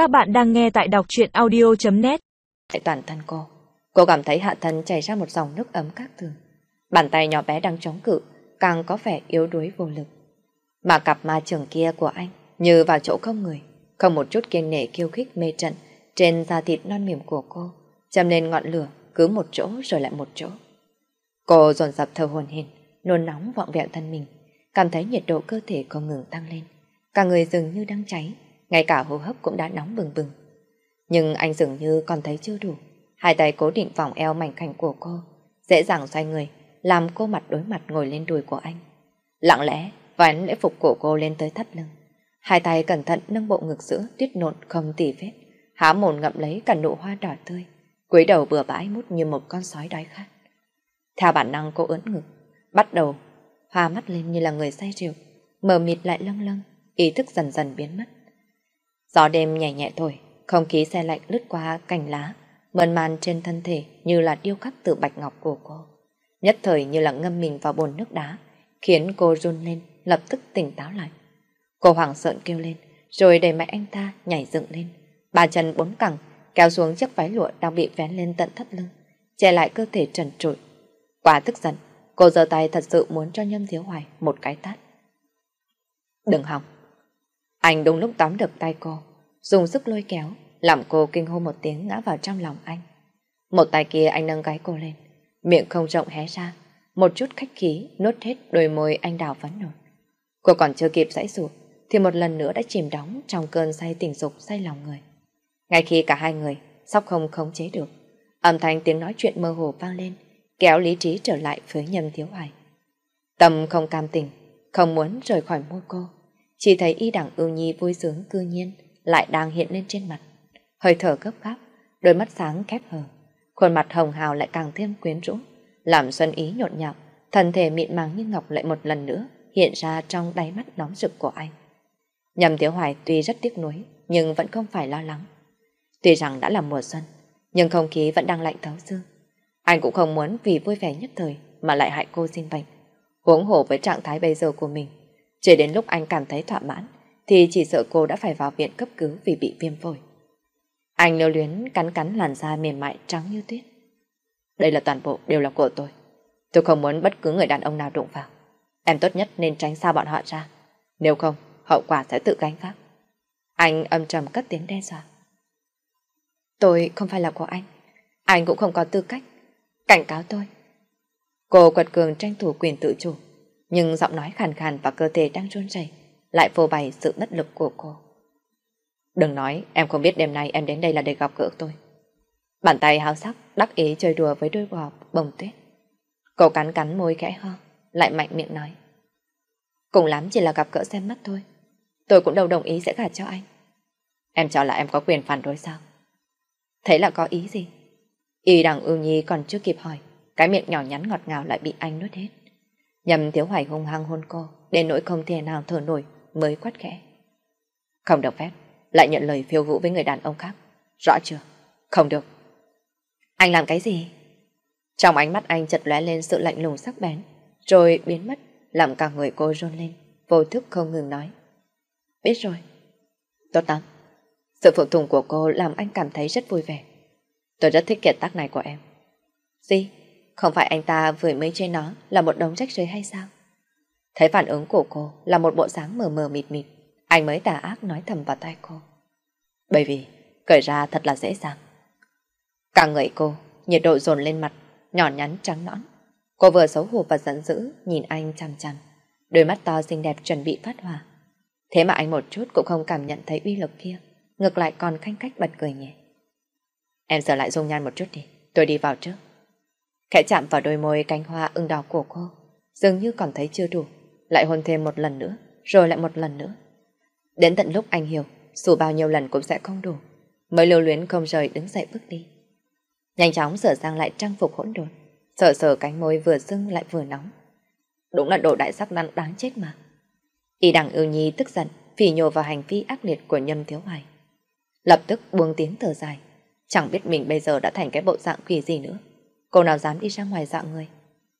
Các bạn đang nghe tại đọc truyện audio.net tại Toàn thân cô, cô cảm thấy hạ thân chảy ra một dòng nước ấm các thường. Bàn tay nhỏ bé đang chống cự, càng có vẻ yếu đuối vô lực. Mà cặp ma trường kia của anh như vào chỗ không người, không một chút kiên nể kiêu khích mê trận trên da thịt non mềm của cô, châm lên ngọn lửa cứ một chỗ rồi lại một chỗ. Cô dồn dập thở hồn hển, nôn nóng vọng vẹn thân mình, cảm thấy nhiệt độ cơ thể không ngừng tăng lên. Cả người dường như đang cháy, ngay cả hô hấp cũng đã nóng bừng bừng. Nhưng anh dường như còn thấy chưa đủ. Hai tay cố định vòng eo mảnh khảnh của cô, dễ dàng xoay người, làm cô mặt đối mặt ngồi lên đùi của anh. Lặng lẽ, vén lễ phục của cô lên tới thắt lưng. Hai tay cẩn thận nâng bộ ngực sữa tuyết nộn không tỉ vết, há mồn ngậm lấy cả nụ hoa đỏ tươi, cúi đầu bừa bãi mút như một con sói đói khát. Theo bản năng cô ưỡn ngực, bắt đầu hoa mắt lên như là người say rượu, mờ mịt lại lâng lâng, ý thức dần dần biến mất. Gió đêm nhẹ nhẹ thổi, không khí xe lạnh lướt qua cành lá, mơn man trên thân thể như là điêu khắc từ bạch ngọc của cô. Nhất thời như là ngâm mình vào bồn nước đá, khiến cô run lên, lập tức tỉnh táo lại. Cô hoảng sợ kêu lên, rồi đẩy mạnh anh ta nhảy dựng lên. Ba chân bốn cẳng, kéo xuống chiếc váy lụa đang bị vén lên tận thắt lưng, che lại cơ thể trần trụi. Quá tức giận, cô giơ tay thật sự muốn cho Nhâm Thiếu Hoài một cái tát. Đừng hỏng. Anh đúng lúc tóm được tay cô, dùng sức lôi kéo, làm cô kinh hô một tiếng ngã vào trong lòng anh. Một tay kia anh nâng gáy cô lên, miệng không rộng hé ra, một chút khách khí nốt hết đôi môi anh đào phấn nổi. Cô còn chưa kịp dãy ruột, thì một lần nữa đã chìm đóng trong cơn say tình dục say lòng người. Ngay khi cả hai người sắp không khống chế được, âm thanh tiếng nói chuyện mơ hồ vang lên, kéo lý trí trở lại với nhầm thiếu hoài. Tâm không cam tình, không muốn rời khỏi môi cô, chỉ thấy y đẳng ưu nhi vui sướng cư nhiên lại đang hiện lên trên mặt. Hơi thở gấp gáp, đôi mắt sáng khép hờ, khuôn mặt hồng hào lại càng thêm quyến rũ, làm xuân ý nhộn nhạo, thân thể mịn màng như ngọc lại một lần nữa hiện ra trong đáy mắt nóng rực của anh. Nhầm Thiếu Hoài tuy rất tiếc nuối, nhưng vẫn không phải lo lắng. Tuy rằng đã là mùa xuân, nhưng không khí vẫn đang lạnh thấu xương. Anh cũng không muốn vì vui vẻ nhất thời mà lại hại cô sinh bệnh. Huống hổ với trạng thái bây giờ của mình. Chỉ đến lúc anh cảm thấy thỏa mãn, thì chỉ sợ cô đã phải vào viện cấp cứu vì bị viêm phổi. Anh lưu luyến cắn cắn làn da mềm mại trắng như tuyết. Đây là toàn bộ đều là của tôi. Tôi không muốn bất cứ người đàn ông nào đụng vào. Em tốt nhất nên tránh xa bọn họ ra. Nếu không, hậu quả sẽ tự gánh vác. Anh âm trầm cất tiếng đe dọa. Tôi không phải là của anh. Anh cũng không có tư cách. Cảnh cáo tôi. Cô quật cường tranh thủ quyền tự chủ, nhưng giọng nói khàn khàn và cơ thể đang run rẩy lại phô bày sự bất lực của cô. Đừng nói, em không biết đêm nay em đến đây là để gặp gỡ tôi. Bàn tay háo sắc, đắc ý chơi đùa với đôi bò bồng tuyết. Cô cắn cắn môi khẽ ho, lại mạnh miệng nói. Cùng lắm chỉ là gặp gỡ xem mắt thôi. Tôi cũng đâu đồng ý sẽ gả cho anh. Em cho là em có quyền phản đối sao? Thế là có ý gì? Y đằng ưu nhi còn chưa kịp hỏi, cái miệng nhỏ nhắn ngọt ngào lại bị anh nuốt hết. Nhầm thiếu hoài hung hăng hôn cô, đến nỗi không thể nào thở nổi, mới quát khẽ. Không được phép, lại nhận lời phiêu vũ với người đàn ông khác. Rõ chưa? Không được. Anh làm cái gì? Trong ánh mắt anh chật lóe lên sự lạnh lùng sắc bén, rồi biến mất, làm cả người cô run lên, vô thức không ngừng nói. Biết rồi. Tốt lắm. Sự phụ tùng của cô làm anh cảm thấy rất vui vẻ. Tôi rất thích kiệt tác này của em. Gì? Không phải anh ta vừa mới chơi nó là một đống rách rưới hay sao? Thấy phản ứng của cô là một bộ dáng mờ mờ mịt mịt, anh mới tà ác nói thầm vào tay cô. Bởi vì, cởi ra thật là dễ dàng. Cả người cô, nhiệt độ dồn lên mặt, nhỏ nhắn trắng nõn. Cô vừa xấu hổ và giận dữ nhìn anh chằm chằm, đôi mắt to xinh đẹp chuẩn bị phát hỏa. Thế mà anh một chút cũng không cảm nhận thấy uy lực kia, ngược lại còn khanh cách bật cười nhẹ. Em sửa lại dung nhan một chút đi, tôi đi vào trước. Khẽ chạm vào đôi môi cánh hoa ưng đỏ của cô, dường như còn thấy chưa đủ, lại hôn thêm một lần nữa, rồi lại một lần nữa. Đến tận lúc anh hiểu, dù bao nhiêu lần cũng sẽ không đủ, mới lưu luyến không rời đứng dậy bước đi. Nhanh chóng sửa sang lại trang phục hỗn độn, sờ sờ cánh môi vừa sưng lại vừa nóng. Đúng là đồ đại sắc năn đáng chết mà. Y đằng ưu nhi tức giận, phỉ nhổ vào hành vi ác liệt của nhâm thiếu hoài. Lập tức buông tiếng thở dài, chẳng biết mình bây giờ đã thành cái bộ dạng quỷ gì nữa. Cô nào dám đi ra ngoài dạng người.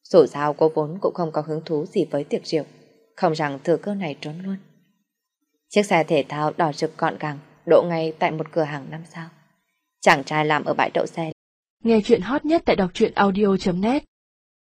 Dù sao cô vốn cũng không có hứng thú gì với tiệc rượu, không rằng thừa cơ này trốn luôn. Chiếc xe thể thao đỏ rực gọn gàng đỗ ngay tại một cửa hàng năm sao. Chàng trai làm ở bãi đậu xe. Nghe chuyện hot nhất tại đọc truyện audio.net